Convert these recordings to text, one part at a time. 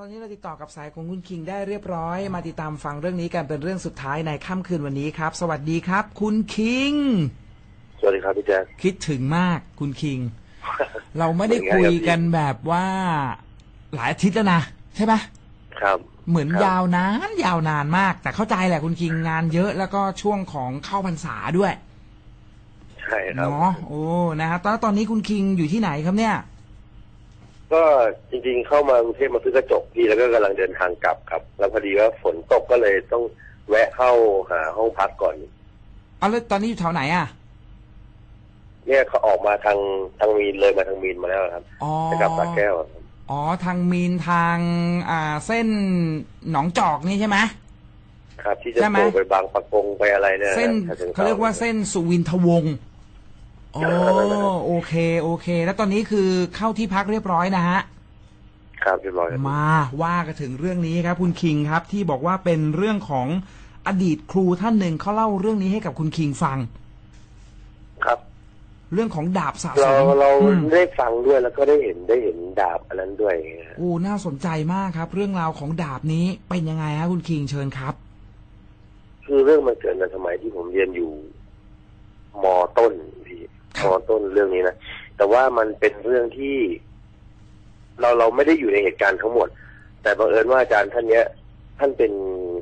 ตอนนี้เราติดต่อกับสายของคุณคิงได้เรียบร้อย มาติดตามฟังเรื่องนี้กันเป็นเรื่องสุดท้ายในค่ำคืนวันนี้ครับ สวัสดีครับ คุณคิง สวัสดีครับพี่แจ๊คคิดถึงมากคุณคิง เราไม่ได้คุยกันแบบว่าหลายอาทิตย์แล้วนะใช่ไหมครับ เหมือนครับยาวนานยาวนานมาก แต่เข้าใจแหละคุณคิงงานเยอะแล้วก็ช่วงของเข้าพรรษาด้วย ใช่ครับเนาะโอ้นะครับตอนตอนนี้คุณคิงอยู่ที่ไหนครับเนี่ย ก็จริงๆเข้ามากรุงเทพมาซื้อกระจกพี่แล้วก็กำลังเดินทางกลับครับ แล้วพอดีว่าฝนตกก็เลยต้องแวะเข้าหาห้องพักก่อน เอาแล้วตอนนี้อยู่แถวไหนอะ เนี่ยเขาออกมาทางทางมีนเลยมาทางมีนมาแล้วครับอ๋อจะกลับสระแก้วครับอ๋อทางมีนทางอ่าเส้นหนองจอกนี่ใช่ไหมครับ ที่จะใช่ไหม โผล่ไปบางปะกงไปอะไรเนี่ยะเส้นถ้ถึงเขาเรียกว่าเส้นสุวินทวงศ์ อ๋อโอเคโอเค แล้วตอนนี้คือเข้าที่พักเรียบร้อยนะฮะครับเรียบร้อยครับมาว่ากันถึงเรื่องนี้ครับ คุณคิงครับที่บอกว่าเป็นเรื่องของอดีตครูท่านหนึ่งเขาเล่าเรื่องนี้ให้กับคุณคิงฟัง ครับ เรื่องของดาบสะสเรามเราอืม ได้ฟังด้วยแล้วก็ได้เห็นได้เห็นดาบอันนั้นด้วยโอ้ น่าสนใจมากครับ เรื่องราวของดาบนี้เป็นยังไงฮะคุณคิงเชิญครับ คือเรื่องมันเกิดในสมัยที่ผมเรียนอยู่มต้น พี่ครัมบต้นเรื่องนี้นะแต่ว่ามันเป็นเรื่องที่ เราเราไม่ได้อยู่ในเหตุการณ์ทั้งหมด แต่บังเอิญว่าอาจารย์ท่านเนี้ย ท่านเป็น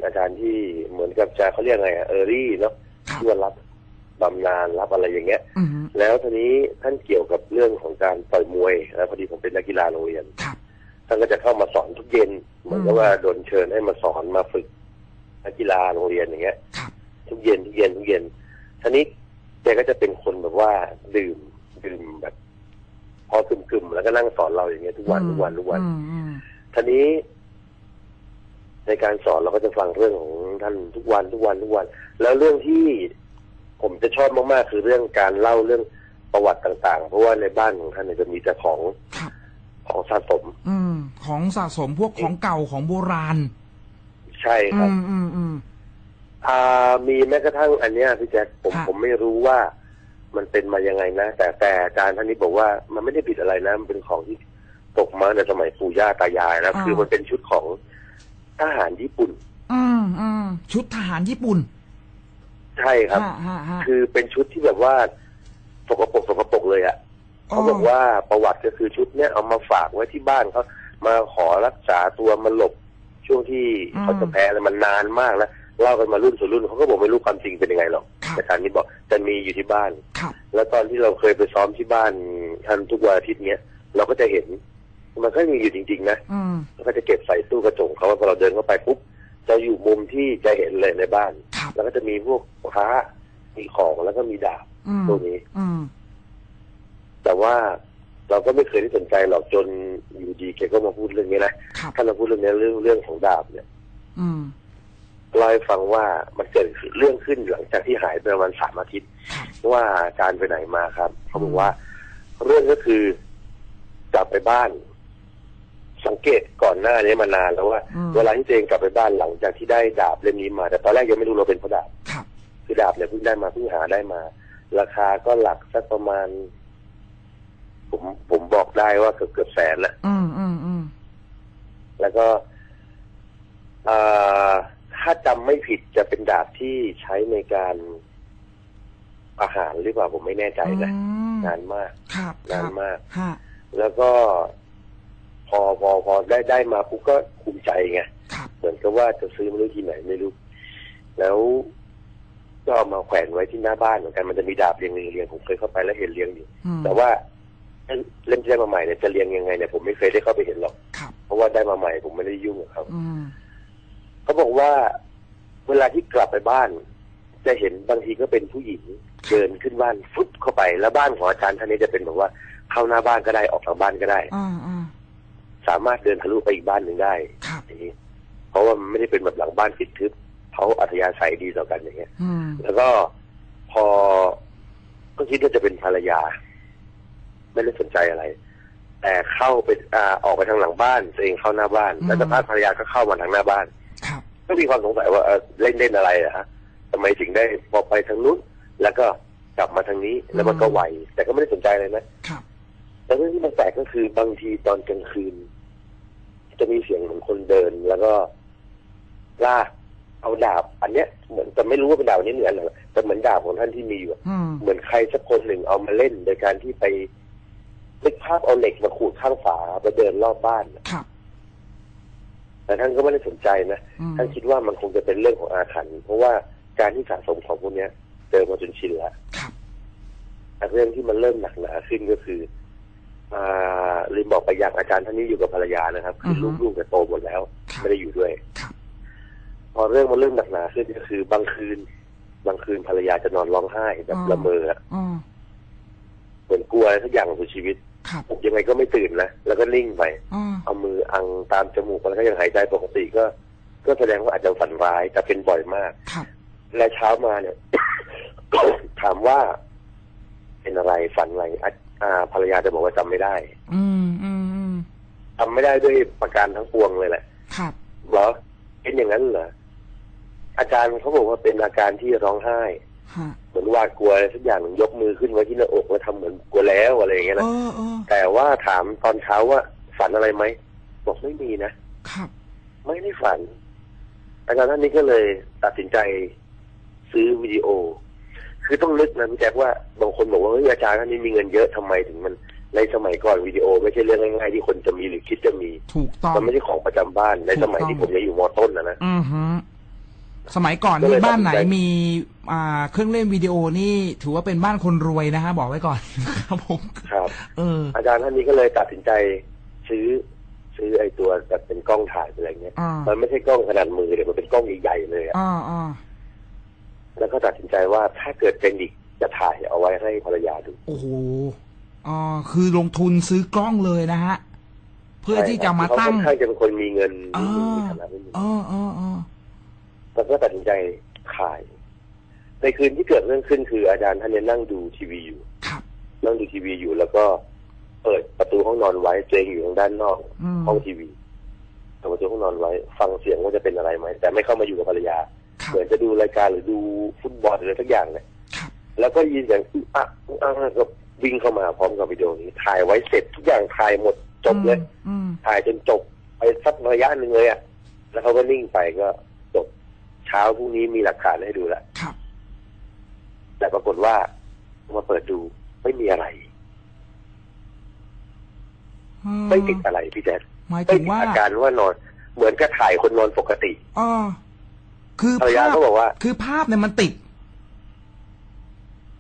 อาจารย์ที่เหมือนกับจะเขาเรียกไงอะเออรี่เนาะครับที่ว่ารับบำนาญรับอะไรอย่างเงี้ยอืมแล้วทีนี้ท่านเกี่ยวกับเรื่องของการต่อยมวยแล้วพอดีผมเป็นนักกีฬาโรงเรียนครับท่านก็จะเข้ามาสอนทุกเย็น เหมือนกับว่าโดนเชิญให้มาสอนมาฝึกนักกีฬาโรงเรียนอย่างเงี้ยครับทุกเย็นทุกเย็นทุกเย็นทีนี้ แกก็จะเป็นคนแบบว่าดื่มดื่มแบบ พอกึ่มๆแล้วก็นั่งสอนเราอย่างเงี้ยทุกวันทุกวันทุกวันอืมอืมทีนี้ ในการสอนเราก็จะฟังเรื่องของท่านทุกวันทุกวันทุกวัน แล้วเรื่องที่ผมจะชอบมากๆคือเรื่องการเล่าเรื่องประวัติต่าง ๆ เพราะว่าในบ้านของท่านเนี่ยจะมีแต่ของครับของสะสม อืม ของสะสมพวกของเก่าของโบราณ ใช่คอืรับมอืมอืม อ่ามีแม้กระทั่งอันเนี้ยพี่แจ๊คผมค่ะ ผมไม่รู้ว่ามันเป็นมายังไงนะ แต่แต่อาจารย์ท่านนี้บอกว่ามันไม่ได้ผิดอะไรนะมันเป็นของที่ตกมาในสมัยปู่ย่าตายายนะคือมันเป็นชุดของทหารญี่ปุ่น อืมอืมชุดทหารญี่ปุ่นใช่ครับ ฮะฮะฮะคือเป็นชุดที่แบบว่าสกปรกสกปรกเลยอะ่ะเขาบอกว่าประวัติก็คือชุดเนี้ยเอามาฝากไว้ที่บ้านเขามาขอรักษาตัวมาหลบช่วงที่เขาจะแพ้แล้วมันนานมากแล้ว เล่ากันมารุ่นสู่รุ่นเขาก็บอกไม่รู้ความจริงเป็นยังไงหรอกครับแต่การนี้บอกจะมีอยู่ที่บ้าน ครับแล้วตอนที่เราเคยไปซ้อมที่บ้านท่านทุกวันอาทิตย์เนี้ยเราก็จะเห็น มันก็มีอยู่จริง ๆ นะอืมแล้วก็จะเก็บใส่ตู้กระจกเขาพอเราเดินเข้าไปปุ๊บจะอยู่มุมที่จะเห็นเลยในบ้าน ครับ แล้วก็จะมีพวกพระมีของแล้วก็มีดาบอืมพวกนี้ อืมแต่ว่าเราก็ไม่เคยได้สนใจหรอกจนอยู่ดีแกก็มาพูดเรื่องนี้นะครับท่านมาพูดเรื่องนี้เรื่องเรื่องของดาบเนี่ย อืม เล่าให้ฟังว่ามันเกิดเรื่องขึ้นหลังจากที่หายไปประมาณสามอาทิตย์ครับว่าอาจารย์ไปไหนมาครับเขาบอกว่า เรื่องก็คือกลับไปบ้าน สังเกตก่อนหน้านี้มานานแล้วว่าอืมเวลาที่ตัวเองกลับไปบ้านหลังจากที่ได้ดาบเล่มนี้มา แต่ตอนแรกยังไม่รู้เราเป็นเพราะดาบครับคือดาบเนี่ยเพิ่งได้มาเพิ่งหาได้มา ราคาก็หลักสักประมาณ ผมผมบอกได้ว่าเกือบเกือบแสนละอืมอืมอืมแล้วก็เอ่อ ถ้าจำไม่ผิดจะเป็นดาบที่ใช้ในการอาหารหรือเปล่าผมไม่แน่ใจนะอืมนานมากครับคนานรับมากฮะแล้วก็พอพอพอได้ได้มาปุ๊บก็ภูมิใจไงครับเหมือนกับว่าจะซื้อไม่รู้ที่ไหนไม่รู้ แล้วก็เอามาแขวนไว้ที่หน้าบ้านเหมือนกันมันจะมีดาบเรียงเรียงเรียงผมเคยเข้าไปแล้วเห็นเรียงอยู่อืมแต่ว่าเล่มที่ได้มาใหม่เนี่ยจะเรียงยังไงเนี่ยผมไม่เคยได้เข้าไปเห็นหรอกครับเพราะว่าได้มาใหม่ผมไม่ได้ยุ่งกับเขาอืม เขาบอกว่าเวลาที่กลับไปบ้าน จะเห็นบางทีก็เป็นผู้หญิงเดินขึ้นบ้านฟุบเข้าไป แล้วบ้านของอาจารย์ท่านนี้จะเป็นแบบว่าเข้าหน้าบ้านก็ได้ออกทางบ้านก็ได้อ่าอ่าสามารถเดินทะลุไปอีกบ้านหนึ่งได้ครับอย่างนี้เพราะว่ามันไม่ได้เป็นแบบหลังบ้านปิดทึบเขาอัธยาศัยดีต่อกันอย่างเงี้ยอืมแล้วก็พอก็คิดว่าจะเป็นภรรยา ไม่ได้สนใจอะไร แต่เข้าไปอ่าออกไปทางหลังบ้านตัวเองเข้าหน้าบ้าน แล้วสักพักภรรยาก็เข้ามาทางหน้าบ้านครับ ก็มีความสงสัยว่าเอ่อเล่นเล่นอะไรอะฮะทำไมถึงได้พอไปทางนู้นแล้วก็กลับมาทางนี้แล้วมันก็ไหวแต่ก็ไม่ได้สนใจเลยนะครับแต่เรื่องที่มันแปลกก็คือบางทีตอนกลางคืน จะมีเสียงเหมือนคนเดินแล้วก็ลากเอาดาบ อันเนี้ยเหมือนแต่ไม่รู้ว่าเป็นดาบอันนี้เหมือนอะไรแต่เหมือนดาบของท่านที่มีอยู่อะอืมเหมือนใครสักคนหนึ่งเอามาเล่นโดยการที่ไปนึกภาพเอาเหล็กมาขูดข้างฝาไปเดินรอบบ้านน่ะครับ แต่ท่านก็ไม่ได้สนใจนะอืมท่านคิดว่ามันคงจะเป็นเรื่องของอาถรรพ์เพราะว่าการที่สะสมของพวกเนี้ยเจอมาจนชินแล้วครับแต่เรื่องที่มันเริ่มหนักหนาขึ้นก็คืออ่าลืมบอกไปอย่างอาจารย์ท่านนี้อยู่กับภรรยานะครับ คือออฮึลูกๆจะโตหมดแล้วครับไม่ได้อยู่ด้วยครับพอเรื่องมันเริ่มหนักหนาขึ้นก็คือบางคืน บางคืนภรรยาจะนอนร้องไห้แบบละเมออะอ๋อเหมือนกลัวอะไรสักอย่างของชีวิตครับ ปลุกยังไงก็ไม่ตื่นนะแล้วก็นิ่งไปอ๋อเอามืออังตามจมูกแล้วก็ยังหายใจปกติก็ ก็แสดงว่าอาจจะฝันร้ายแต่เป็นบ่อยมากครับและเช้ามาเนี่ยถามว่า เป็นอะไรฝันอะไรอะอ่าภรรยาจะบอกว่าจำไม่ได้ อืมอืมอืมทำไม่ได้ด้วยประการทั้งปวงเลยแหละครับเหรอเป็นอย่างนั้นเหรออาจารย์เขาบอกว่าเป็นอาการที่ร้องไห้ฮะ เหมือนหวาดกลัวอะไรสักอย่างหนึ่งยกมือขึ้นไว้ที่หน้าอกแล้วทำเหมือนกลัวแล้วอะไรอย่างเงี้ยเอนะอเออแต่ว่าถามตอนเช้าว่าฝันอะไรไหมบอกไม่มีนะครับ ไม่ได้ฝันอาจารย์ท่านนี้ก็เลยตัดสินใจซื้อวิดีโอ คือต้องนึกนะพี่แจ๊คว่าบางคนบอกว่าเฮ้ยอาจารย์ท่านนี้มีเงินเยอะทำไมถึงมันในสมัยก่อนวิดีโอ ไม่ใช่เรื่องง่ายๆที่คนจะมีหรือคิดจะมี ถูกต้องมันไม่ใช่ของประจำบ้านในสมัยที่ผมยังอยู่มอต้นนะนะอือฮึ สมัยก่อนก็เลนี่ยบ้านไหนตัดสินใจ มีอ่าเครื่องเล่นวิดีโอนี่ถือว่าเป็นบ้านคนรวยนะฮะบอกไว้ก่อน ครับผม ครับ เออ อาจารย์ท่านนี้ก็เลยตัดสินใจซื้อ ซื้อไอ้ตัวแบบเป็นกล้องถ่ายอะไรเงี้ย อ่า มันไม่ใช่กล้องขนาดมือเดี๋ยวมันเป็นกล้องใหญ่ๆเลยอะอ่าอ่าแล้วก็ตัดสินใจว่าถ้าเกิดเป็นอีกจะถ่ายเอาไว้ให้ภรรยาดู โอ้โหอ่าคือลงทุนซื้อกล้องเลยนะฮะ เพื่อที่จะมาตั้งเขาค่อนข้างจะเป็นคนมีเงินอ่ามีฐานะนิดนึงอ๋ออ๋ออ๋อ แล้วก็ตัดสินใจขาย ในคืนที่เกิดเรื่องขึ้นคืออาจารย์ท่านเนี่ยนั่งดูทีวีอยู่ครับนั่งดูทีวีอยู่แล้วก็เปิดประตูห้องนอนไว้ตัวเองอยู่ทางด้านนอกอืมห้องทีวีเปิดประตูห้องนอนไว้ ฟังเสียงว่าจะเป็นอะไรไหมแต่ไม่เข้ามาอยู่กับภรรยาครับเหมือนจะดูรายการหรือดูฟุตบอลหรืออะไรสักอย่างเนี่ยครับแล้วก็ยินเสียงอึ๊ะอะอึ๊ะอะก็วิ่งเข้ามาพร้อมกับวิดีโอนี้ถ่ายไว้เสร็จทุกอย่างถ่ายหมดจบเลยอืมถ่ายจนจบไปสักระยะหนึ่งเลยอะแล้วเขาก็นิ่งไปก็จบเช้าพรุ่งนี้มีหลักฐานให้ดูแล้วครับ แต่ปรากฏว่ามาเปิดดูไม่มีอะไรอืไม่ติดอะไรพี่แจ๊คหมายไม่ถึงติดว่าอาการว่านอน เหมือนกับถ่ายคนนอนปกติอ๋อคือภรรยาภาพก็บอกว่า คือภาพเนี่ยมันติด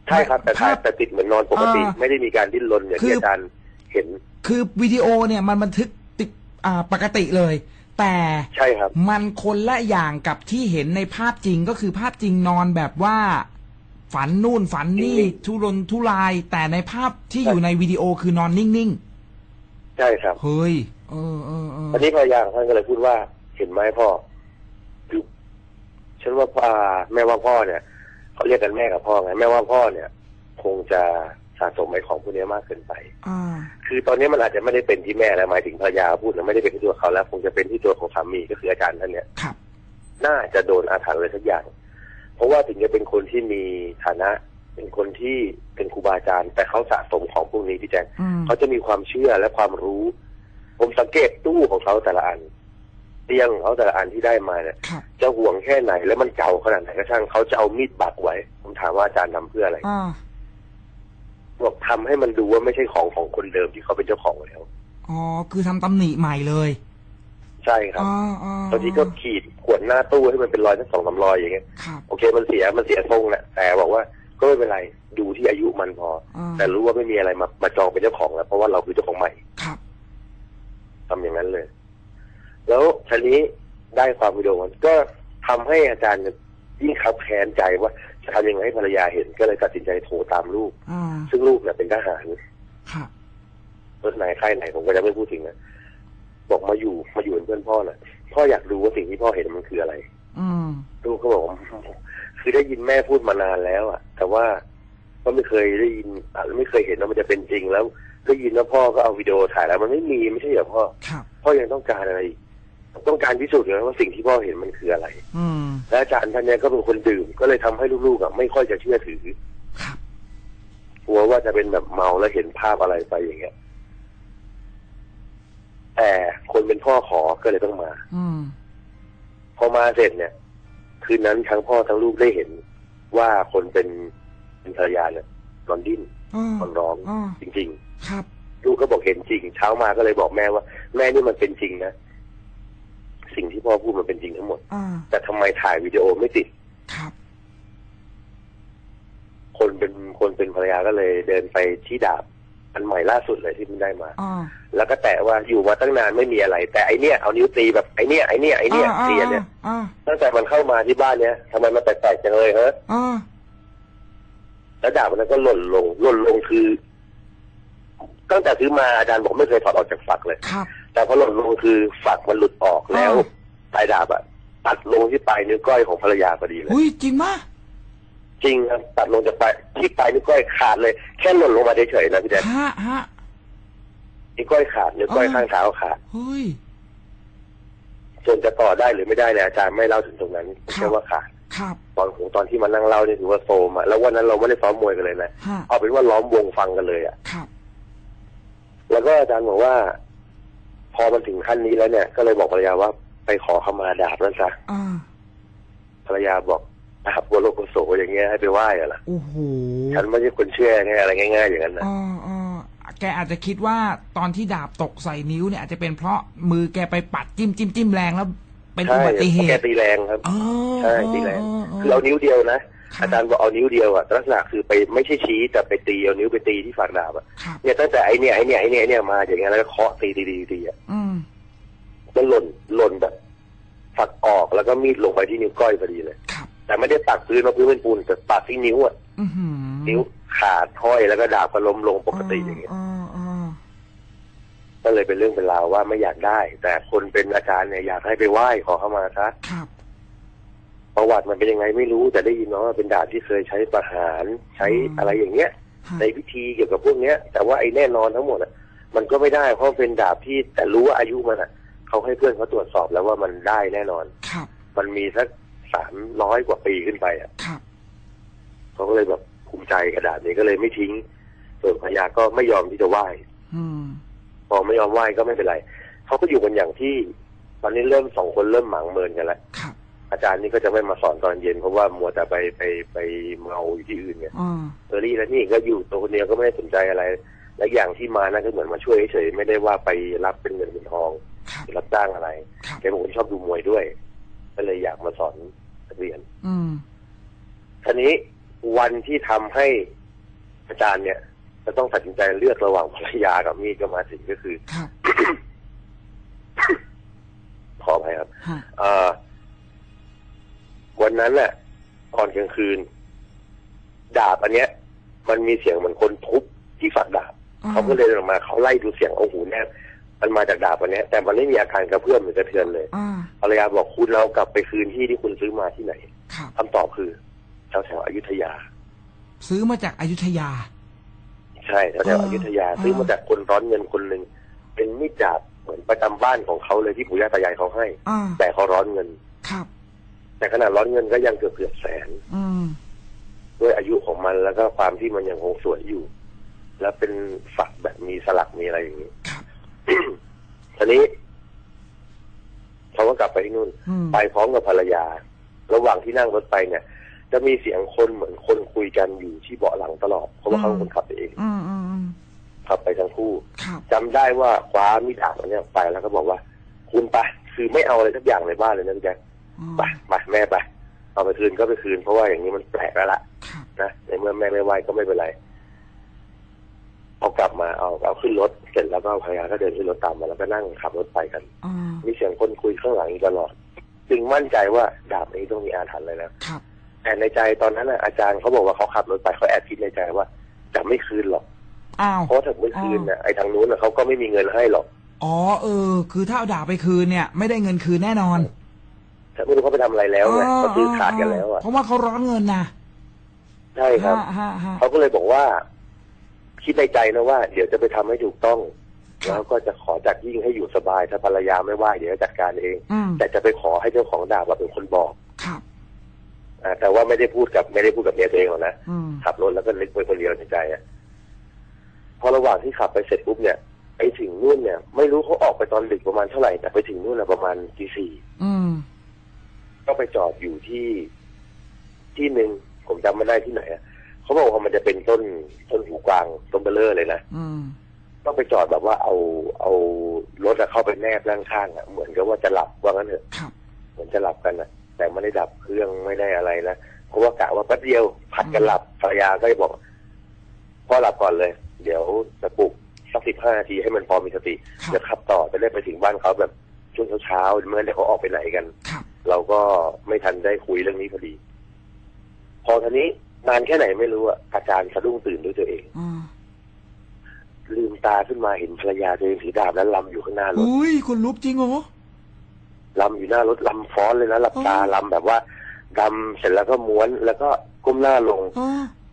ใช่ครับแต่ถ่ายภาพแต่ติดเหมือนนอนปกติอ่าไม่ได้มีการดิ้นรนอย่างคือที่อาจารย์เห็น คือวิดีโอเนี่ยมันบันทึกติดอ่าปกติเลย แต่ใช่ครับ มันคนละอย่างกับที่เห็นในภาพจริงก็คือภาพจริงนอนแบบว่า ฝันนู่นฝันนี่นิ่งทุรนทุราย แต่ในภาพที่อยู่ในวิดีโอคือนอนนิ่งใช่ครับๆเฮ้ยเออเออเอออันนี้ภรรยาของท่านก็เลยพูดว่า เห็นไหมพ่อคือฉันว่าพ่อแม่ว่าพ่อเนี่ยเขาเรียกกันแม่กับพ่อไงแม่ว่าพ่อเนี่ย คงจะ สะสมไอ้ของพวกนี้มากเกินไปอ่าคือตอนนี้มันอาจจะไม่ได้เป็นที่แม่แล้วหมายถึงภรรยาพูดนะไม่ได้เป็นที่ตัวเขาแล้วคงจะเป็นที่ตัวของสามีก็คืออาจารย์ท่านเนี่ยครับ น่าจะโดนอาถรรพ์อะไรสักอย่าง เพราะว่าถึงจะเป็นคนที่มีฐานะ เป็นคนที่เป็นครูบาอาจารย์ แต่เขาสะสมของพวกนี้พี่แจ๊คอืมเขาจะมีความเชื่อและความรู้ ผมสังเกตตู้ของเขาแต่ละอันเตียงของเขาแต่ละอันที่ได้มาเนี่ยครับจะห่วงแค่ไหน แล้วมันเก่าขนาดไหนก็ช่างเขาจะเอามีดบักไว้ ผมถามว่าอาจารย์ทำเพื่ออะไรอ่า บอกทำให้มันดูว่าไม่ใช่ของของคนเดิมที่เขาเป็นเจ้าของแล้วอ๋อคือทำตำหนิใหม่เลย ใช่ครับอ๋ออ๋อ บางทีก็ขีดขวดหน้าตู้ให้มันเป็นรอยสักสองสามรอยอย่างเงี้ยครับ โอเคมันเสียมันเสียทรงแหละแต่บอกว่าก็ไม่เป็นไรดูที่อายุมันพออ่าแต่รู้ว่าไม่มีอะไรมามาจองเป็นเจ้าของแล้วเพราะว่าเราคือเจ้าของใหม่ ครับ ทำอย่างนั้นเลย แล้วทีนี้ได้ความวิดีโอมันก็ทำให้อาจารย์ยิ่งขับแค้นใจว่า จะทำยังไงให้ภรรยาเห็นก็เลยตัดสินใจโทรตามลูก อ่าซึ่งลูกเนี่ยเป็นทหารครับรถไหนค่ายไหนผมก็จะไม่พูดถึงนะบอกมาอยู่มาอยู่เป็นเพื่อนพ่อน่ะ พ่ออยากรู้ว่าสิ่งที่พ่อเห็นมันคืออะไร อืมลูกก็บอกว่าคือได้ยินแม่พูดมานานแล้วอะแต่ว่าก็ไม่เคยได้ยินอะไม่เคยเห็นว่ามันจะเป็นจริงแล้วได้ยินว่าพ่อก็เอาวิดีโอถ่ายแล้ว มันไม่มีไม่ใช่เหรอพ่อ ครับ พ่อยังต้องการอะไรอีก ต้องการพิสูจน์เลยว่าสิ่งที่พ่อเห็นมันคืออะไร อืมและอาจารย์ท่านเนี้ยก็เป็นคนดื่ม ก็เลยทำให้ลูกๆอะไม่ค่อยจะเชื่อถือ ครับกลัวว่าจะเป็นแบบเมาแล้วเห็นภาพอะไรไปอย่างเงี้ย แต่คนเป็นพ่อขอก็เลยต้องมา อืมพอมาเสร็จเนี่ย คืนนั้นทั้งพ่อทั้งลูกได้เห็นว่าคนเป็นเป็นภรรยาเนี่ยนอนดิ้นอ๋อนอนร้องอ๋อจริงครับๆลูกก็บอกเห็นจริง เช้ามาก็เลยบอกแม่ว่า แม่นี่มันเป็นจริงนะ สิ่งที่พ่อพูดมันเป็นจริงทั้งหมด อ่าแต่ทำไมถ่ายวิดีโอไม่ติด ครับ คนเป็นคนเป็นภรรยาก็เลยเดินไปที่ดาบ อันใหม่ล่าสุดเลยที่มันได้มา อ่า แล้วก็แตะว่าอยู่มาตั้งนานไม่มีอะไร แต่ไอเนี้ยเอานิ้วตีแบบไอเนี้ยไอเนี้ยไอเนี้ยอ่าตีอันเนี้ยอ่าตั้งแต่มันเข้ามาที่บ้านเนี้ยทำไมมันแปลกๆจังเลยฮะอ่าแล้วดาบมันนั้นก็หล่นลงหล่นลงคือ ตั้งแต่ซื้อมาอาจารย์บอกไม่เคยถอดออกจากฝักเลย ครับ แต่พอหล่นลงคือฝักมันหลุดออกแล้วอ่าปลายดาบอะตัดลงที่ปลายนิ้วก้อยของภรรยาพอดีเลย อุ้ยจริงมะจริงครับตัดลงจากปลายที่ปลายนิ้วก้อยขาดเลย แค่หล่นลงมาเฉยๆนะพี่แจ๊คฮะฮะนิ้วก้อยขาดนิ้วก้อยอ่าข้างเท้าขาดเฮ้ยส่วนจะต่อได้หรือไม่ได้เนี่ยอาจารย์ไม่เล่าถึงตรงนั้นครับแค่ว่าขาดครับตอนของตอนที่มานั่งเล่าเนี่ยถือว่าโซมอะแล้ววันนั้นเราไม่ได้ซ้อมมวยกันเลยนะฮะเอาเป็นว่าล้อมวงฟังกันเลยอะครับ แล้วก็อาจารย์บอกว่า พอมันถึงขั้นนี้แล้วเนี่ย ก็เลยบอกภรรยาว่าไปขอขมาดาบนั่นซะอ่าภรรยาบอกดาบวัวโลกโสอย่างเงี้ยให้ไปไหว้อะล่ะโอ้โหฉันไม่ใช่คนเชื่อง่ายอะไรง่าย ๆ อย่างนั้นนะอ่าอ่าแกอาจจะคิดว่าตอนที่ดาบตกใส่นิ้วเนี่ยอาจจะเป็นเพราะมือแกไปปัดจิ้มจิ้มจิ้มแรงแล้ว เป็นอุใช่บัติเหแกตุตีแรงครับอ๋อใช่ตีแรงอ๋อคือเอานิ้วเดียวนะครับ อาจารย์บอกเอานิ้วเดียวอะลักษณะคือไปไม่ใช่ชี้แต่ไปตีเอานิ้วไปตีที่ฝักดาบอะครับเนี่ยตั้งแต่ไอเนี่ยไอเนี่ยไอเนี่ยไอเนี่ยมาอย่างเงี้ยแล้วก็เคาะตีตีตีตีอะอืมมันหล่นหล่นแบบฝักออกแล้วก็มีดลงไปที่นิ้วก้อยพอดีเลยครับแต่ไม่ได้ปักพื้นมาพื้นเป็นปูนแต่ปักที่นิ้วอะอือหือนิ้วขาดห้อยแล้วก็ดาบก็ล้มลงปกติอย่างเงี้ยอ่าอ่าก็เลยเป็นเรื่องเป็นราวว่าไม่อยากได้ แต่คนเป็นอาจารย์เนี่ยอยากให้ไปไหว้ขอเข้ามาซะครับ ประวัติมันเป็นยังไงไม่รู้แต่ได้ยินมาว่าเป็นดาบที่เคยใช้ประหารใช้อะไรอย่างเงี้ยฮะในพิธีเกี่ยวกับพวกเนี้ย แต่ว่าไอ้แน่นอนทั้งหมดอะมันก็ไม่ได้เพราะมันเป็นดาบที่แต่รู้ว่าอายุมันอะเขาให้เพื่อนเขาตรวจสอบแล้วว่ามันได้แน่นอนครับมันมีสักสามร้อยกว่าปีขึ้นไปอะครับเขาก็เลยแบบภูมิใจกระดาษนี้ก็เลยไม่ทิ้งส่วนพญาก็ไม่ยอมที่จะไหว้อืมพอไม่ยอมไหว้ก็ไม่เป็นไรเขาก็อยู่กันอย่างที่ ตอนนี้เริ่มสองคนเริ่มหมางเมินกันแล้วครับ อาจารย์นี่ก็จะไม่มาสอนตอนเย็น เพราะว่ามัวแต่ไปไปไปเมาอยู่ที่อื่นไงอ่าเออรี่แล้วนี่ก็อยู่ตัวคนเดียวก็ไม่ได้สนใจอะไร และอย่างที่มานั่นก็เหมือนมาช่วยเฉยๆไม่ได้ว่าไปรับเป็นเงินเป็นทองครับรับจ้างอะไรครับแกเป็นคนที่ชอบดูมวยด้วย ก็เลยอยากมาสอนนักเรียน อืมทีนี้วันที่ทำให้อาจารย์เนี่ยจะต้องตัดสินใจเลือกระหว่างภรรยากับมีดก็มาถึงก็คือครับขออภัยครับฮะเอ่อ วันนั้นน่ะก่อนกลางคืน ดาบอันเนี้ย มันมีเสียงเหมือนคนทุบที่ฝักดาบอ่เขาก็เลยเดินออกมาเขาไล่ดูเสียงโอ้โหแนบมันมาจากดาบอันเนี้ย แต่มันไม่มีอาการกระเพื่อมหรือกระเทือนเลยอ่าภรรยาบอกคุณเรากลับไปคืนที่ที่คุณซื้อมาที่ไหนครับคำตอบคือแถวแถวๆอยุธยา ซื้อมาจากอยุธยา ใช่แถวแถวๆอ่าอยุธยาอ่าซื้อมาจากคนร้อนเงินคนหนึ่งเป็นมิจดาบเหมือนประจำบ้านของเขาเลยที่ปู่ย่าตายายเขาให้อ่าแต่เขาร้อนเงินครับ แต่ขนาดร้อนเงินก็ยังเกือบเกือบแสนอืมด้วยอายุของมันแล้วก็ความที่มันยังคงสวยอยู่ แล้วเป็นฝักแบบมีสลักมีอะไรอย่างนี้ครับทีนี้เขาก็กลับไปที่นู่นอืมไปพร้อมกับภรรยา ระหว่างที่นั่งรถไปเนี่ย จะมีเสียงคนเหมือนคนคุยกันอยู่ที่เบาะหลังตลอดเพราะว่าเขาเป็นคนขับไปเองอืมอืมอืมขับไปทั้งคู่ครับจำได้ว่าคว้ามีดดาบอันเนี้ยไปแล้วก็บอกว่า คุณไปคือไม่เอาอะไรสักอย่างในบ้านเลยนะพี่แจ๊คอ๋อ ไปไปแม่ไปเอาไปคืนก็ไปคืนเพราะว่าอย่างนี้มันแปลกแล้วล่ะครับนะในเมื่อแม่ไม่ไหวก็ไม่เป็นไรเอากลับมาเอาเอาขึ้นรถเสร็จแล้วก็ภรรยาก็เดินขึ้นรถตามมาแล้วก็นั่งขับรถไปกันอ่ามีเสียงคนคุยข้างหลังอยู่ตลอด จึงมั่นใจว่าดาบนี้ต้องมีอาถรรพ์เลยนะครับแต่ในใจตอนนั้นน่ะอาจารย์เขาบอกว่าเขาขับรถไปเขาแอบคิดในใจว่า จะไม่คืนหรอกอ้าวเพราะถ้าไม่คืนน่ะไอ้ทางนู้นน่ะเขาก็ไม่มีเงินให้หรอกอ๋อเออ คือถ้าเอาดาบไปคืนเนี่ย ไม่ได้เงินคืนแน่นอนถ้า ไม่รู้เขาไปทำอะไรแล้วไงเขาซื้อขาดกันแล้วอะเพราะว่าเขาร้อนเงินนะใช่ครับฮะฮะฮะเขาก็เลยบอกว่า คิดในใจนะว่า เดี๋ยวจะไปทำให้ถูกต้อง แล้วก็จะขอจัดยิ่งให้อยู่สบายถ้าภรรยาไม่ว่าเดี๋ยวจะจัดการเองอืมแต่จะไปขอให้เจ้าของดาบมาเป็นคนบอกครับอ่าแต่ว่าไม่ได้พูดกับไม่ได้พูดกับเมียตัวเองหรอกนะอืมขับรถแล้วก็นึกไปคนเดียวในใจอะพอระหว่างที่ขับไปเสร็จปุ๊บเนี่ยไปไปถึงนู่นเนี่ย ไม่รู้เขาออกไปตอนดึกประมาณเท่าไหร่แต่ไปถึงนู่นน่ะประมาณตีสี่อืม ก็ไปจอดอยู่ที่ที่หนึ่งผมจำไม่ได้ที่ไหนอะเขาบอกว่ามันจะเป็นต้นต้นหูกวางต้นเบลเลอร์เลยนะอืมต้องไปจอดแบบว่าเอาเอารถอะเข้าไปแนบด้านข้างอะเหมือนกับว่าจะหลับว่างั้นเถอะครับ เหมือนจะหลับกันนะแต่ไม่ได้ดับเครื่องไม่ได้อะไรนะเพราะว่ากะว่าแป๊บเดียวผัดกันหลับภรรยาก็จะบอกพ่อหลับก่อนเลย เดี๋ยวจะปลุกสักสิบห้านาทีให้มันพอมีสติครับ จะขับต่อจะได้ไปถึงบ้านเขาแบบ ช่วงเช้าๆเมื่อได้เขาออกไปไหนกันครับเราก็ไม่ทันได้คุยเรื่องนี้พอดี พอทีนี้นานแค่ไหนไม่รู้อะอาจารย์สะดุ้งตื่นด้วยตัวเองอ่าลืมตาขึ้นมาเห็นภรรยาตัวเองถือดาบแล้วลำอยู่ข้างหน้ารถอุ้ยคนลุกจริงเหรอลำอยู่หน้ารถลำฟ้อนเลยนะหลับตาอ๋อลำแบบว่าดำเสร็จแล้วก็ม้วนแล้วก็ก้มหน้าลงอ๋อ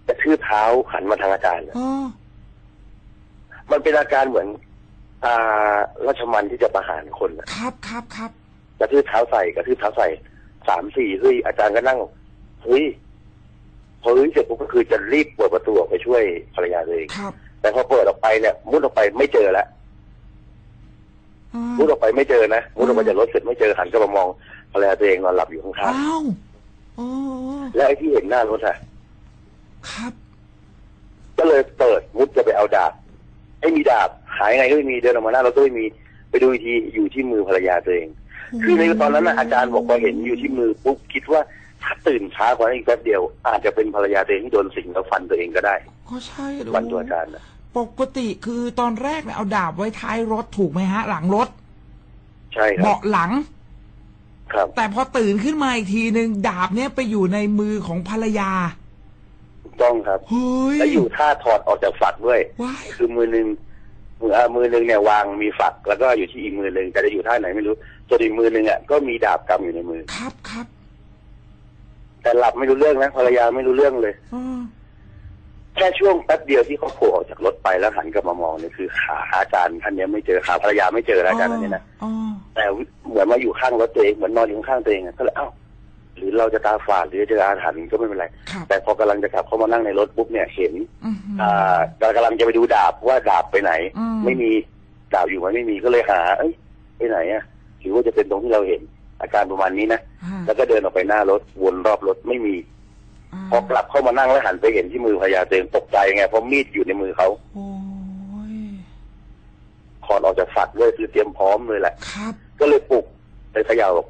กระทืบเท้าหันมาทางอาจารย์อะอ๋อมันเป็นอาการเหมือน อ่าราชมันที่จะประหารคนอะครับครับครับกระทืบเท้าใส่กระทืบเท้าใส่สามสี่เฮ้ยอาจารย์ก็นั่งเฮ้ยพอเฮ้ยเสร็จปุ๊บก็คือจะรีบเปิดประตูออกไปช่วยภรรยาตัวเองครับ แต่พอเปิดออกไปเนี่ย มุดออกไปไม่เจอแล้วอ่ามุดออกไปไม่เจอนะมุดออกมาจากรถเสร็จไม่เจอหันก็มามองภรรยาตัวเองนอนหลับอยู่ข้างอ้าวอ๋อๆและไอ้ที่เห็นหน้ารถอะครับ ก็เลยเปิดมุดจะไปเอาดาบ ไม่มีดาบหายไงก็ไม่มีเดินออกมาหน้ารถก็ไม่มีไปดูอีกทีอยู่ที่มือภรรยาตัวเอง คือในตอนนั้นนะอาจารย์บอกว่าเห็นอยู่ที่มือปุ๊บคิดว่าถ้าตื่นช้ากว่านั้นอีกแป๊บเดียว อาจจะเป็นภรรยาตัวเองที่โดนสิงแล้วฟันตัวเองก็ได้ก็ใช่ดูฟันตัวอาจารย์นะปกติคือตอนแรกเนี่ยเอาดาบไว้ท้ายรถถูกไหมฮะ หลังรถ ใช่ครับเบาะหลัง ครับ แต่พอตื่นขึ้นมาอีกทีหนึ่งดาบเนี่ยไปอยู่ในมือของภรรยาถูก ต้องครับเฮ้ย และอยู่ท่าถอดออกจากฝักด้วย ว้าย คือมือหนึ่งมืออ่ามือหนึ่งเนี่ยวางมีฝัก แล้วก็อยู่ที่อีกมือหนึ่งแต่จะอยู่ท่าไหนไม่รู้ส่วนอีกมือหนึ่งอะก็มีดาบกำอยู่ในมือ ครับครับแต่หลับไม่รู้เรื่องนะภรรยาไม่รู้เรื่องเลยอ๋อแค่ช่วงแป๊บเดียวที่เขาโผล่ออกจากรถไปแล้วหันกลับมามองเนี่ยคือหาอาจารย์ท่านเนี้ยไม่เจอหาภรรยาไม่เจอแล้วอาจารย์ท่านเนี้ยนะ อ๋อแต่เหมือนมาอยู่ข้างรถตัวเองเหมือนนอนอยู่ข้างๆตัวเองอะก็เลยเอ้า หรือเราจะตาฝาดหรือเจออาถรรพ์ก็ไม่เป็นไร ครับ แต่พอกำลังจะกลับเข้ามานั่งในรถปุ๊บเนี่ยเห็น อื้อหืออ่ากำลังจะไปดูดาบว่าดาบไปไหน อืม ไม่มีดาบอยู่ไหมไม่มีก็เลยหา เอ้ยไปไหนอะหรือว่าจะเป็นตรงที่เราเห็น อาการประมาณนี้นะอ่าแล้วก็เดินออกไปหน้ารถวนรอบรถไม่มีาพอกลับเข้ามานั่งแล้วหันไปเห็นที่มือภรรยาตัวเองตกใจไงเพราะมีดอยู่ในมือเขาโอ้ยถอดออกจากฝักด้วยคือเตรียมพร้อมเลยแหละ ครับ ก็เลยปลุกไปเขย่าบอก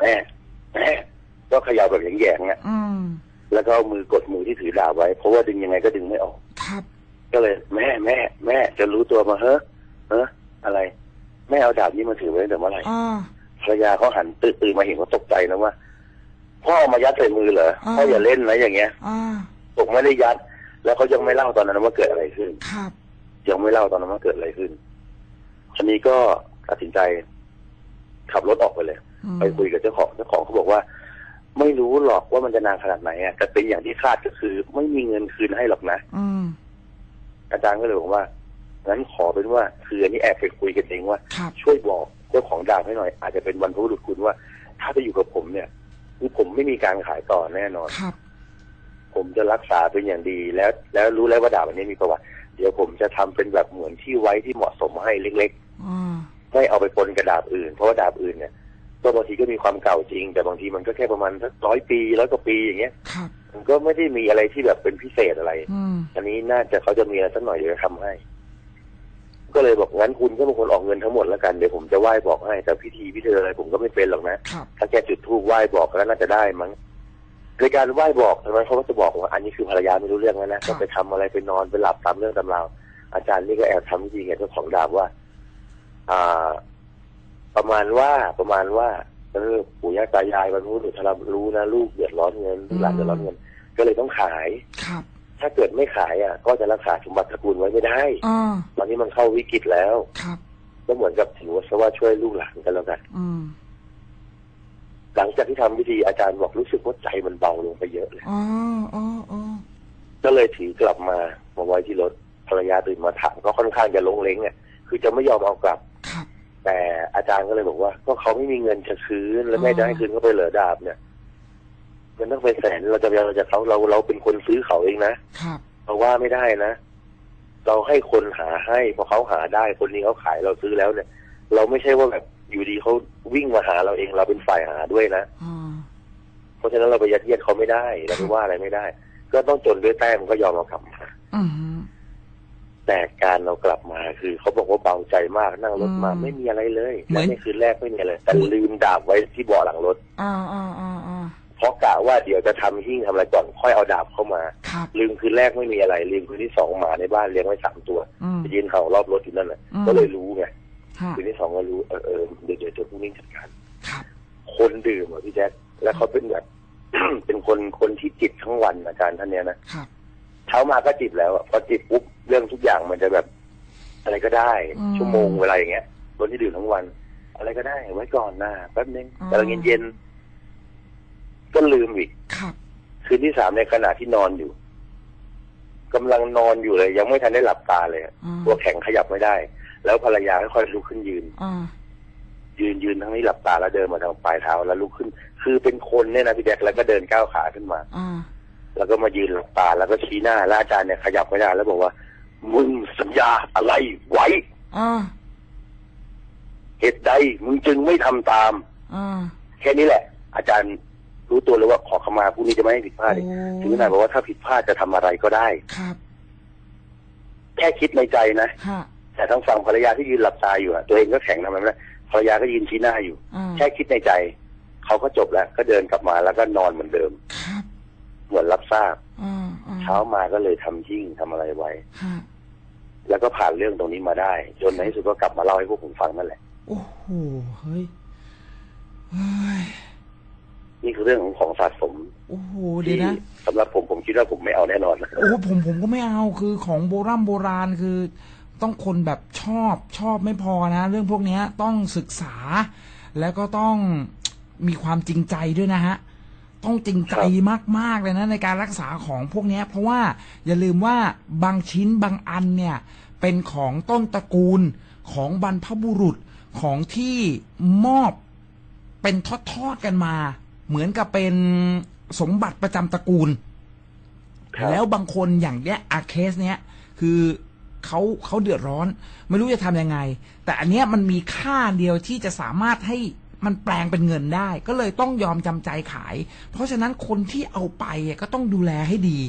แม่แม่ ก็เขย่าแบบแยงๆอะอืมแล้วก็เอามือกดมือที่ถือดาบไว้ เพราะว่าดึงยังไงก็ดึงไม่ออก ครับ ก็เลยแม่แม่แม่จะรู้ตัวมาเฮ้อเฮ้ออะไรแม่เอาดาบนี้มาถือไว้ตั้งแต่เมื่อไหร่อ่าภรรยาเขาหันตื่นตื่นมาเห็นเขาตกใจนะว่า พ่อเอามายัดใส่มือเหรออ่าพ่ออย่าเล่นนะอย่างเงี้ยอ่าผมไม่ได้ยัด แล้วเขายังไม่เล่าตอนนั้นว่าเกิดอะไรขึ้น ครับ ยังไม่เล่าตอนนั้นว่าเกิดอะไรขึ้นทีนี้ก็ตัดสินใจ ขับรถออกไปเลย อืมไปคุยกับเจ้าของเจ้าของเขาบอกว่า ไม่รู้หรอกว่ามันจะนานขนาดไหนอะแต่เป็นอย่างที่คาดก็คือ ไม่มีเงินคืนให้หรอกนะอืมอาจารย์ก็เลยบอกว่างั้นขอเป็นว่าคืออันนี้แอบไปคุยกันเองว่าครับช่วยบอกเจ้าของดาบให้หน่อย อาจจะเป็นวันพุธคุณว่า ถ้าไปอยู่กับผมเนี่ยคือผมไม่มีการขายต่อแน่นอนครับ ผมจะรักษาเป็นอย่างดีแล้ว แล้วรู้แล้วว่าดาบอันนี้มีประวัติ เดี๋ยวผมจะทำเป็นแบบเหมือนที่ไว้ที่เหมาะสมให้เล็กๆอ่าไม่เอาไปปนกระดาบอื่น เพราะว่าดาบอื่นเนี่ย ก็บางทีก็มีความเก่าจริง แต่บางทีมันก็แค่ประมาณสักร้อยปีร้อยกว่าปีอย่างเงี้ยครับมันก็ไม่ได้มีอะไรที่แบบเป็นพิเศษอะไรอืมอันนี้น่าจะเขาจะมีอะไรสักหน่อยเดี๋ยวจะทำให้ ก็เลยบอกงั้นคุณก็เป็นคนออกเงินทั้งหมดแล้วกันเดี๋ยวผมจะไหว้บอกให้ แต่พิธีพิธีอะไรผมก็ไม่เป็นหรอกนะครับถ้าแค่จุดธูปไหว้บอกก็น่าจะได้มั้งในการไหว้บอกทำไมเขาก็จะบอกว่าอันนี้คือภรรยาไม่รู้เรื่องแล้วนะก็ไปทำอะไรไปนอนไปหลับตามเรื่องตามราวอาจารย์นี่ก็แอบทำพิธีกับเจ้าของดาบว่า อ่า ประมาณว่าประมาณว่าเออปู่ย่าตายายบรรพบุรุษถ้าเรารู้นะลูกเดือดร้อนเงินลูกหลานเดือดร้อนเงิน ก็เลยต้องขาย ครับ ถ้าเกิดไม่ขายอะ ก็จะรักษาสมบัติตระกูลไว้ไม่ได้อ่าตอนนี้มันเข้าวิกฤตแล้วครับก็เหมือนกับถือว่าซะว่าช่วยลูกหลานกันแล้วกันอืมหลังจากที่ทำพิธีอาจารย์บอกรู้สึกว่าใจมันเบาลงไปเยอะเลยอ๋ออ๋ออ๋อก็เลยถือกลับมามาไว้ที่รถภรรยาตื่นมาถามก็ค่อนข้างจะลงเล้งอะคือจะไม่ยอมเอากลับครับ แต่อาจารย์ก็เลยบอกว่า ก็เขาไม่มีเงินจะคืนแล้วแม่จะให้คืนเขาไปเหลือดาบเนี่ยเงินต้องเป็นแสนเราจะไปเอาจากเขาเราเราเป็นคนซื้อเขาเองนะครับเราว่าไม่ได้นะ เราให้คนหาให้พอเขาหาได้คนนี้เขาขายเราซื้อแล้วเนี่ย เราไม่ใช่ว่าแบบอยู่ดีเขาวิ่งมาหาเราเองเราเป็นฝ่ายหาด้วยนะอ่าเพราะฉะนั้นเราไปยัดเยียดเขาไม่ได้เราไปว่าอะไรไม่ได้ ก็ต้องจนด้วยแต้มก็ยอมเรากลับมาอืม แต่การเรากลับมาคือเขาบอกว่าเบาใจมากนั่งรถมาอืมไม่มีอะไรเลยเหมือน และในคืนแรกไม่มีอะไรแต่ลืมดาบไว้ที่เบาะหลังรถ อ่าอ่าอ่าอ่าเพราะกะว่าเดี๋ยวจะทำหิ้งทำอะไรก่อนค่อยเอาดาบเข้ามา ครับ ลืมคืนแรกไม่มีอะไร ลืมคืนที่สองหมาในบ้านเลี้ยงไว้สามตัวอืม ไปยืนเห่ารอบรถอยู่นั่นแหละอืม ก็เลยรู้ไงฮะคืนที่สองก็รู้เออเออเดี๋ยวเดี๋ยวเดี๋ยวพรุ่งนี้จัดการ ครับ คนดื่มอะพี่แจ๊คแล้วเขาเป็นแบบ เป็นคนคนที่จิตทั้งวันอาจารย์ท่านเนี้ยนะครับ เช้ามาก็จิตแล้วอะพอจิตปุ๊บเรื่องทุกอย่างมันจะแบบ อะไรก็ได้ อืมชั่วโมงเวลาอย่างเงี้ยคนที่ดื่มทั้งวัน อะไรก็ได้ไว้ก่อนนะแป๊บนึงอืม แต่ละเย็นเย็นๆก็ลืมอีก ครับ คืนที่สามในขณะที่นอนอยู่กำลังนอนอยู่เลย ยังไม่ทันได้หลับตาเลยอะอืมตัวแข็งขยับไม่ได้ แล้วภรรยาค่อยๆลุกขึ้นยืนอ่ายืนยืนทั้งนี้หลับตาแล้วเดินมาทางปลายเท้าแล้วลุกขึ้น คือเป็นคนเนี่ยนะพี่แจ๊คแล้วก็เดินก้าวขาขึ้นมาอ่า แล้วก็มายืนหลับตาแล้วก็ชี้หน้าแล้วอาจารย์เนี่ยขยับไม่ได้แล้วบอกว่า มึงสัญญาอะไรไว้อ่าเหตุใดมึงจึงไม่ทำตามอ่าแค่นี้แหละ อาจารย์รู้ตัวเลยว่าขอขมาผู้นี้จะไม่ให้ผิดพลาดอีกโอ้ถึงขนาดบอกว่าถ้าผิดพลาดจะทำอะไรก็ได้ครับ แค่คิดในใจนะฮะแต่ทางฝั่งภรรยาที่ยืนหลับตาอยู่อะตัวเองก็แข็งทำไมไม่ได้ภรรยาก็ยืนชี้หน้าอยู่อ่าแค่คิดในใจ เขาก็จบแล้ว ก็เดินกลับมาแล้วก็นอนเหมือนเดิมครับ เหมือนรับทราบอ่าอ่าเช้ามาก็เลยทำยิ่งทำอะไรไว้ฮะแล้วก็ผ่านเรื่องตรงนี้มาได้ จนในที่สุดก็กลับมาเล่าให้พวกผมฟังนั่นแหละ โอ้โหเฮ้ยเฮ้ยนี่คือเรื่องของของสะสม โอ้โหเดี๋ยที่วนะสำหรับผมผมคิดว่าผมไม่เอาแน่นอนโอ้ผมผมก็ไม่เอาคือของโบราณโบราณคือ ต้องคนแบบชอบชอบไม่พอนะ เรื่องพวกเนี้ยต้องศึกษา แล้วก็ต้องมีความจริงใจด้วยนะฮะ ต้องจริงใจมากๆเลยนะในการรักษาของพวกเนี้ย เพราะว่าอย่าลืมว่าบางชิ้นบางอันเนี่ย เป็นของต้นตระกูลของบรรพบุรุษของที่มอบเป็นทอดๆกันมา เหมือนกับเป็นสมบัติประจำตระกูลครับแล้วบางคนอย่างเนี้ยอาเคสเนี้ยคือเขาเขาเดือดร้อน ไม่รู้จะทำยังไง แต่อันเนี้ยมันมีค่าเดียวที่จะสามารถให้ มันแปลงเป็นเงินได้ ก็เลยต้องยอมจำใจขาย เพราะฉะนั้นคนที่เอาไปอะก็ต้องดูแลให้ดี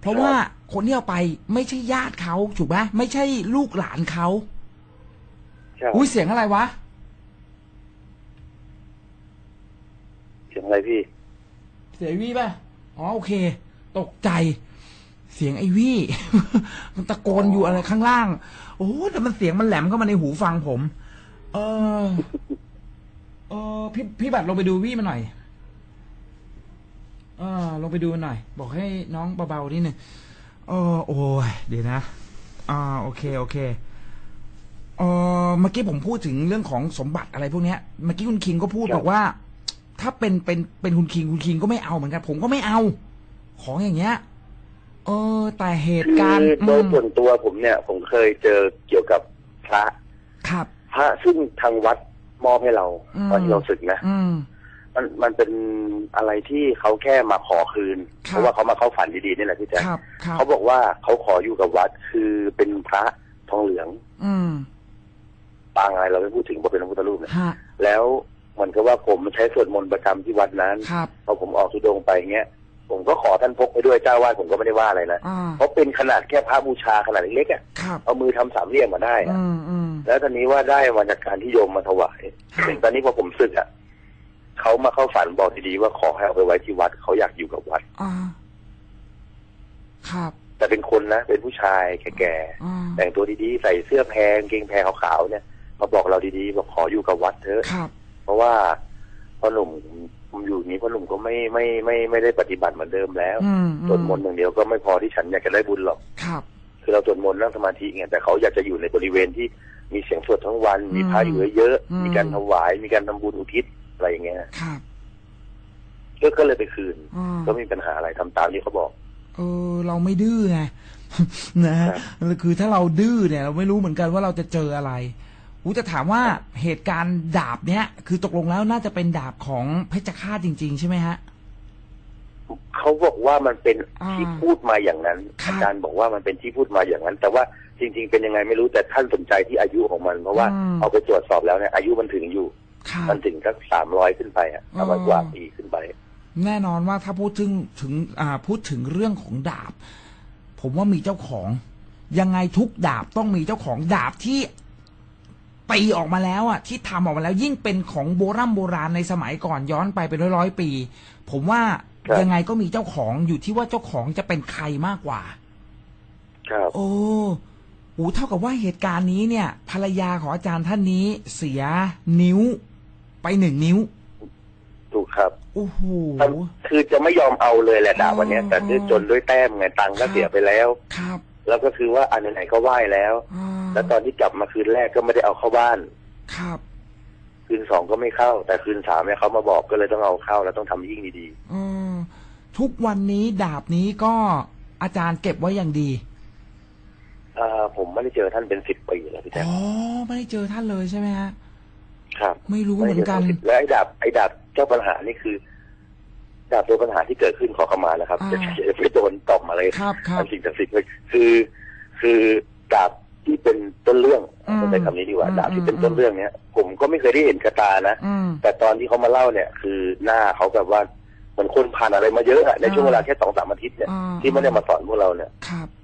เพราะว่าคนที่เอาไปไม่ใช่ญาติเขาถูกไหมไม่ใช่ลูกหลานเขาใช่อุ้ยเสียงอะไรวะเสียงอะไรพี่ เสียงไอวี่ป่ะอ๋อโอเค ตกใจ เสียงไอวี่ มันตะโกนอยู่อะไรข้างล่าง โอ้แต่มันเสียงมันแหลมเข้ามาในหูฟังผม เออ เออพี่พี่บัตรลงไปดูวี่มาหน่อย เออลงไปดูมันหน่อย บอกให้น้องเบาๆนิดนึงเออโอ้ยเดี๋ยวนะอ่าโอเคโอเคเออเมื่อกี้ผมพูดถึงเรื่องของสมบัติอะไรพวกเนี้ยเมื่อกี้คุณคิงก็พูดครับบอกว่า ถ้าเป็นเป็นเป็นคุณคิงคุณคิงก็ไม่เอาเหมือนกัน ผมก็ไม่เอา ของอย่างเงี้ย เออ แต่เหตุคือการณ์โดยอืมส่วนตัวผมเนี่ย ผมเคยเจอเกี่ยวกับพระครับ พระซึ่งทางวัด มอบให้เราอืมตอนที่เราศึกนะอืมมันมันเป็นอะไรที่เขาแค่มาขอคืนครับเพราะว่าเขามาเข้าฝันดีๆนี่แหละพี่แจ๊คครับครับเขาบอกว่าเขาขออยู่กับวัดคือเป็นพระทองเหลือง อืมปางอะไรเราไม่พูดถึงเพราะเป็นพระพุทธรูปนะฮะแล้วมันก็ว่าผมใช้สวดมนต์ประจำที่วัดนั้นครับพอผมออกทุดงค์ไปเงี้ยผมก็ขอท่านพกไปด้วยเจ้าวาดผมก็ไม่ได้ว่าอะไรนะอ่าเพราะเป็นขนาดแค่พระบูชาขนาดเล็กๆอะครับเอามือทำสามเหลี่ยมมาได้อะอืมอืม แล้วตอนนี้ว่าได้มาจากการที่โยมมาถวายครับตอนนี้พอผมศึกอะเขามาเข้าฝันบอกดีๆว่าขอให้เอาไปไว้ที่วัดเขาอยากอยู่กับวัดอ่าครับ แต่เป็นคนนะเป็นผู้ชายแก่อ่าๆแต่งตัวดีๆใส่เสื้อแพงเกงแพรขาวๆเนี่ย มาบอกเราดีๆบอกขออยู่กับวัดเถอะครับเพราะว่าพ่อหนุ่มผมอยู่นี้พ่อหนุ่มก็ไม่ไม่ไม่ไม่ได้ปฏิบัติเหมือนเดิมแล้วอืมสวดมนต์อย่างเดียวก็ไม่พอที่ฉันอยากจะได้บุญหรอกครับ คือเราสวดมนต์นั่งสมาธิไงแต่เขาอยากจะอยู่ในบริเวณที่ มีเสียงสวดทั้งวัน มีพระอยู่เยอะอืมๆมีการถวาย มีการทำบุญอุทิศอะไรอย่างเงี้ยครับก็ก็เลยไปคืนอ่าก็ไม่มีปัญหาอะไรทำตามที่เขาบอก เออ เราไม่ดื้อไงนะฮะคือถ้าเราดื้อเนี่ย เราไม่รู้เหมือนกันว่าเราจะเจออะไรอูจะถามว่าเหตุการณ์ดาบเนี้ยคือตกลงแล้วน่าจะเป็นดาบของเพชฌฆาตจริง ๆ ใช่ไหมฮะเขาบอกว่ามันเป็นอ่าที่พูดมาอย่างนั้นครับอาจารย์บอกว่ามันเป็นที่พูดมาอย่างนั้น แต่ว่า จริง ๆ เป็นยังไงไม่รู้แต่ท่านสนใจที่อายุของมัน เพราะว่าอืม เอาไปตรวจสอบแล้วเนี่ยอายุมันถึงอยู่ครับมันถึงสักสามร้อยขึ้นไปอะอ๋อประมาณกว่าปีขึ้นไป แน่นอนว่าถ้าพูดถึงถึงอ่าพูดถึงเรื่องของดาบ ผมว่ามีเจ้าของ ยังไงทุกดาบต้องมีเจ้าของดาบที่ตีออกมาแล้วอะที่ทำออกมาแล้ว ยิ่งเป็นของโบราณโบราณในสมัยก่อนย้อนไปเป็นร้อยร้อยๆปี ผมว่าครับ ยังไงก็มีเจ้าของอยู่ที่ว่าเจ้าของจะเป็นใครมากกว่า ครับ โอ้ โหเท่ากับว่าเหตุการณ์นี้เนี่ย ภรรยาของอาจารย์ท่านนี้เสียนิ้วไปหนึ่งนิ้ว ถูกครับโอ้โหท่านคือจะไม่ยอมเอาเลยแหละดาบวันเนี้ยอ๋อแต่ด้วยจนด้วยแต้มไงตังค์ครัก็บเสียไปแล้วครับ แล้วก็คือว่าอันไหนๆก็ไหว้แล้วอ่าแล้วตอนที่กลับมาคืนแรกก็ไม่ได้เอาเข้าบ้าน ครับ คืนสองก็ไม่เข้า แต่คืนสามเนี่ยเขามาบอกก็เลยต้องเอาเข้าแล้วต้องทำยิ่งดีเออทุกวันนี้ดาบนี้ก็อาจารย์เก็บไว้อย่างดี ๆอ่าผมไม่ได้เจอท่านเป็นสิบปีแล้วพี่แจ๊คอ๋อไม่ได้เจอท่านเลยใช่ไหมฮะครับไม่รู้เหมือนกันไได้จแล้วไอ้ดาบไอ้ดาบเจ้าปัญหานี่คือ ดาบตัวปัญหาที่เกิดขึ้นขอขมานะครับอ่าจะจะไม่โดนต่อมอะไรครับครับทำสิ่งศักดิ์สิทธิ์เลยคือ คือดาบที่เป็นต้นเรื่องอืมต้องใช้คำนี้ดีกว่าอืมดาบที่เป็นอืมต้นเรื่องเนี้ยผมก็ไม่เคยได้เห็นกระตานะอืมแต่ตอนที่เขามาเล่าเนี่ย คือหน้าเขาแบบว่าเหมือนคนผ่านอะไรมาเยอะอะในช่วงเวลาแค่สองสามอาทิตย์เนี่ยอ่าที่ไม่ได้มาสอนพวกเราเนี่ยครับโอ้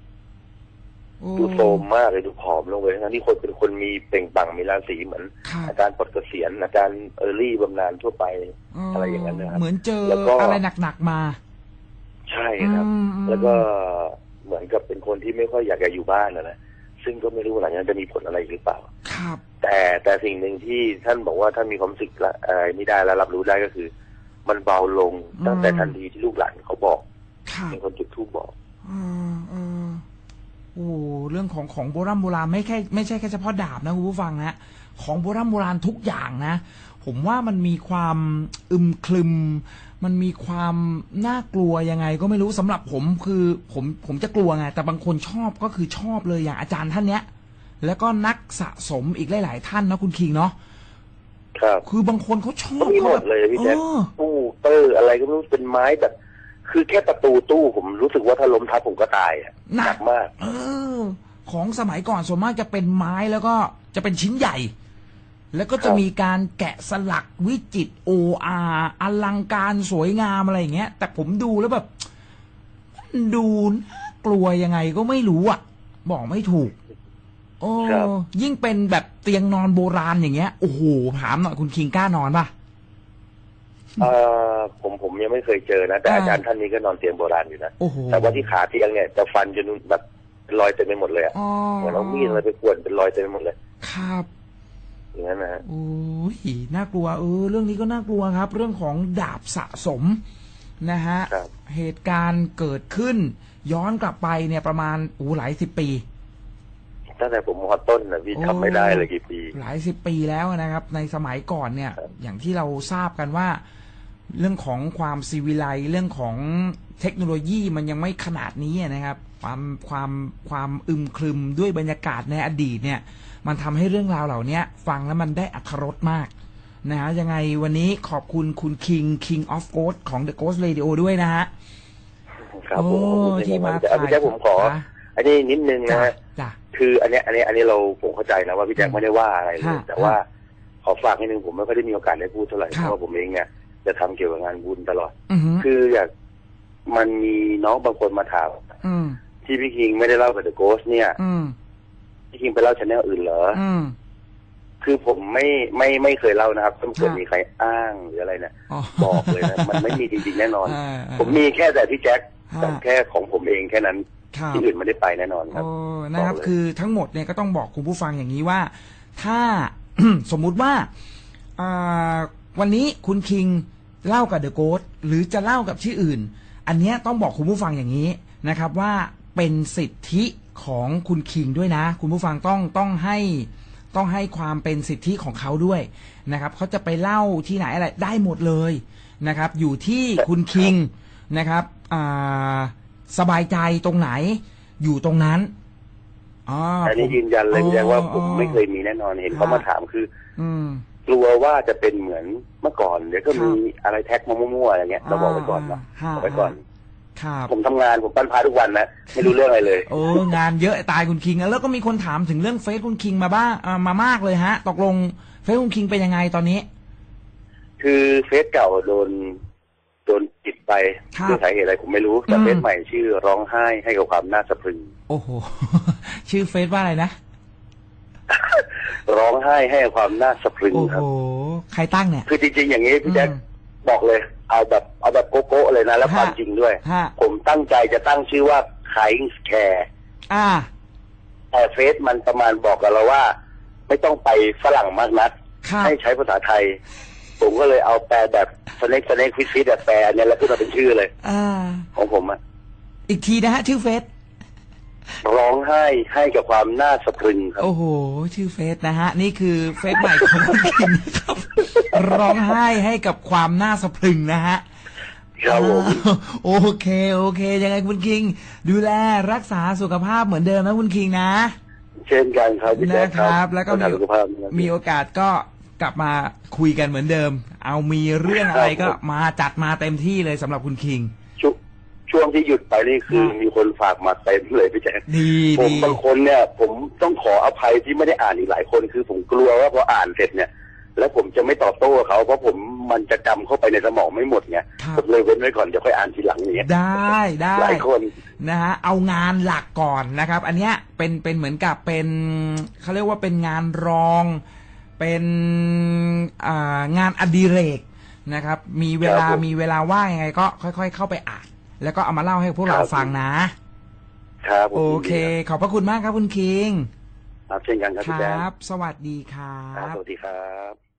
ดูโทรมมากเลยดูผอมลงเลยทั้งที่คนเป็นคนมีเปล่งปลั่งมีราศีเหมือนครับอาจารย์ปลดเกษียณอาจารย์เออร์ลี่บำนาญทั่วไปอะไรอย่างนั้นนะครับเหมือนเจอแล้วก็อะไรหนักๆมา ใช่ครับอืมอืมแล้วก็เหมือนกับเป็นคนที่ไม่ค่อยอยากจะอยู่บ้านนะนะซึ่งก็ไม่รู้หลังจากนั้นจะมีผลอะไรหรือเปล่า ครับ แต่แต่สิ่งหนึ่งที่ท่านบอกว่าท่านมีความรู้สึกละอะไรไม่ได้แล้วรับรู้ได้ก็คือ มันเบาลงตั้งแต่ทันทีที่ลูกหลานเขาบอกครับเป็นคนจุดทูบบอกเออเออ โอ้โหเรื่องของของโบราณโบราณไม่แค่ไม่ใช่แค่เฉพาะดาบนะคุณผู้ฟังนะของโบราณโบราณทุกอย่างนะ ผมว่ามันมีความอึมครึม มันมีความน่ากลัวยังไง ก็ไม่รู้สำหรับผมคือผมผมจะกลัวไงแต่บางคนชอบก็คือชอบเลยอย่างอาจารย์ท่านเนี้ย แล้วก็นักสะสมอีกหลาย ๆ ท่านนะคุณคิงเนาะครับ คือบางคนเขาชอบก็มีหมดเลยพี่แจ๊คเออตู้เตอร์อะไรก็ไม่รู้เป็นไม้แบบ คือแค่ประตูตู้ผมรู้สึกว่าถ้าล้มทับผมก็ตายอะหนักหนักมาก เออ ของสมัยก่อนส่วนมากจะเป็นไม้แล้วก็จะเป็นชิ้นใหญ่ แล้วก็จะครับมีการแกะสลักวิจิตรโออาอลังการสวยงามอะไรอย่างเงี้ย แต่ผมดูแล้วแบบมันดูน่ากลัวยังไงก็ไม่รู้อะ บอกไม่ถูก โอ้ครับ ยิ่งเป็นแบบเตียงนอนโบราณอย่างเงี้ย โอ้โหถามหน่อยคุณคิงกล้านอนป่ะ เออผมผมยังไม่เคยเจอนะ แต่อ่าอาจารย์ท่านนี้ก็นอนเตียงโบราณอยู่นะ โอ้โหแต่ว่าที่ขาเตียงเนี่ยจะฟันจนแบบเป็นรอยเต็มไปหมดเลยอะอ๋อเหมือนเอามีดอะไรไปข่วนเป็นรอยเต็มไปหมดเลยครับอย่างนั้นนะฮะ โอ้ยน่ากลัวเออ เรื่องนี้ก็น่ากลัวครับ เรื่องของดาบสะสมนะฮะครับ เหตุการณ์เกิดขึ้น ย้อนกลับไปเนี่ยประมาณอู้หลายสิบปี ตั้งแต่ผมมอต้นนะพี่โอ้ ทำไม่ได้เลยกี่ปี หลายสิบปีแล้วนะครับ ในสมัยก่อนเนี่ยครับอย่างที่เราทราบกันว่า เรื่องของความซีวิไลซ์เรื่องของเทคโนโลยีมันยังไม่ขนาดนี้นะครับ ความความความอึมครึมด้วยบรรยากาศในอดีตเนี่ย มันทำให้เรื่องราวเหล่านี้ฟังแล้วมันได้อัธรสมากนะฮะยังไงวันนี้ขอบคุณคุณ King King of Ghost ของ The Ghost Radio ด้วยนะฮะครับผมโอ้ขอบคุณที่มาแต่เอาพี่แจ๊คผมขอถ่ายอันนี้นิดนึงจ้ะนะฮะจ้ะคืออันเนี้ยอันเนี้ยอันนี้เราผมเข้าใจนะว่าพี่แจ็คไม่ได้ว่าอะไรเลยฮะแต่ว่าขอฝากให้หนึ่งผมไม่ค่อยได้มีโอกาสได้พูดเท่าไหร่ครัเพบราะว่าผมเองเนี่ย จะทำเกี่ยวกับงานบุญตลอดอือหือคืออยากมันมีน้องบางคนมาถามอืมที่พี่คิงไม่ได้เล่ากับเดอะโกสเนี่ยอืมพี่คิงไปเล่าชแนลอื่นเหรออืมคือผมไม่ไม่ไม่เคยเล่านะครับถ้าเกิดฮะมีใครอ้างหรืออะไรเนี่ยอ๋อบอกเลยนะมันไม่มีจริงๆแน่นอนอ่าอ่าผมมีแค่แต่พี่แจ็คฮะแต่แค่ของผมเองแค่นั้นครับที่อื่นไม่ได้ไปแน่นอนครับโอ้นะครับบอกเลยคือทั้งหมดเนี่ยก็ต้องบอกคุณผู้ฟังอย่างนี้ว่า ถ้าสมมุติว่าอ่า วันนี้คุณคิงเล่ากับเดอะโก t หรือจะเล่ากับชื่ออื่น อันเนี้ยต้องบอกคุณผู้ฟังอย่างนี้นะครับว่าเป็นสิทธิของคุณคิงด้วยนะ คุณผู้ฟังต้องต้องให้ต้องให้ความเป็นสิทธิของเขาด้วยนะครับเขาจะไปเล่าที่ไหนอะไรได้หมดเลยนะครับ อยู่ที่คุณคิงนะครับอ่าสบายใจตรงไหน อยู่ตรงนั้นอ๋ออันนี้ผมยืนยันเลยพี่แจ็คว่าผมอ๋อไม่เคยมีแน่นอนเห็นเขามาถามคือ อืม กลัวว่าจะเป็นเหมือนเมื่อก่อนเดี๋ยวก็ครับมีอะไรแท็กมามั่วๆอะไรเงี้ยเราบอกไว้ก่อนเนาะอ่าบอกไว้ก่อนครับผมทำงานผมปั้นพาทุกวันนะไม่รู้เรื่องอะไรเลย โอ้งานเยอะตายคุณคิงอะแล้วก็มีคนถามถึงเรื่องเฟซคุณคิงมาบ้างอ่ามามากเลยฮะ ตกลงเฟซคุณคิงเป็นยังไงตอนนี้ คือเฟซเก่าโดนโดนปิดไปครับด้วยสาเหตุอะไรผมไม่รู้แต่อืมเฟซใหม่ชื่อร้องไห้ให้กับความน่าสะพรึง โอ้โห ชื่อเฟซว่าอะไรนะ ร้องไห้ให้กับความน่าสะพรึงโอ้โหรับ ใครตั้งเนี่ย คือจริงๆอย่างนี้พี่แจ๊คอืมบอกเลย เอาแบบเอาแบบโก้ๆ เลยนะ แล้วฮะความจริงด้วย ฮะ ผมตั้งใจจะตั้งชื่อว่า Crying Scare อ่า แต่เฟซมันประมาณบอกกับเราว่า ไม่ต้องไปฝรั่งมากนัก ครับ ให้ใช้ภาษาไทย ผมก็เลยเอาแปลแบบ snake snake fish fish แปลอันเนี้ยแล้วขึ้นมาเป็นชื่อเลย อ่า ของผมอะอีกทีนะฮะ ชื่อเฟซ ร้องไห้ให้กับความน่าสะพรึงครับ โอ้โห ชื่อเฟซนะฮะ นี่คือเฟซใหม่ของคุณคิงนะครับ ร้องไห้ให้กับความน่าสะพรึงนะฮะครับผมอ่าโอเค โอเค ยังไงคุณคิง ดูแลรักษาสุขภาพเหมือนเดิมนะคุณคิงนะ เช่นกันครับพี่แจ๊นะคครับ แล้วก็รัมีษาสุขภาพนะครับมีโอกาสก็กลับมาคุยกันเหมือนเดิม เอามีเรื่องอะไรก็ครับผมมาจัดมาเต็มที่เลยสำหรับคุณคิง ช่วงช่วงที่หยุดไปนี่คือฮะมีคนฝากมาเต็มเลยพี่แจ๊คดีผมดีบางคนเนี่ย ผมต้องขออภัยที่ไม่ได้อ่านอีกหลายคนคือผมกลัวว่าพออ่านเสร็จเนี่ย แล้วผมจะไม่ตอบโต้เขาเพราะผมมันจะจำเข้าไปในสมองไม่หมดไงครับผมเลยเว้นไว้ก่อนเดี๋ยวค่อยอ่านทีหลังอย่างเงี้ยได้ได้ หลายคน นะฮะเอางานหลักก่อนนะครับ อันเนี้ยเป็นเป็นเหมือนกับเป็นเขาเรียกว่าเป็นงานรอง เป็นอ่างานอดิเรกนะครับ มีเวลาครับผม มีเวลาว่างยังไงก็ค่อย ๆ เข้าไปอ่าน แล้วก็เอามาเล่าให้พวกเราครับฟังนะ ครับผมโอเค ขอบพระคุณมากครับคุณคิงครับเช่นกันครับคพี่แจ๊รัคบสวัสดีครัครับบสวัสดีครับ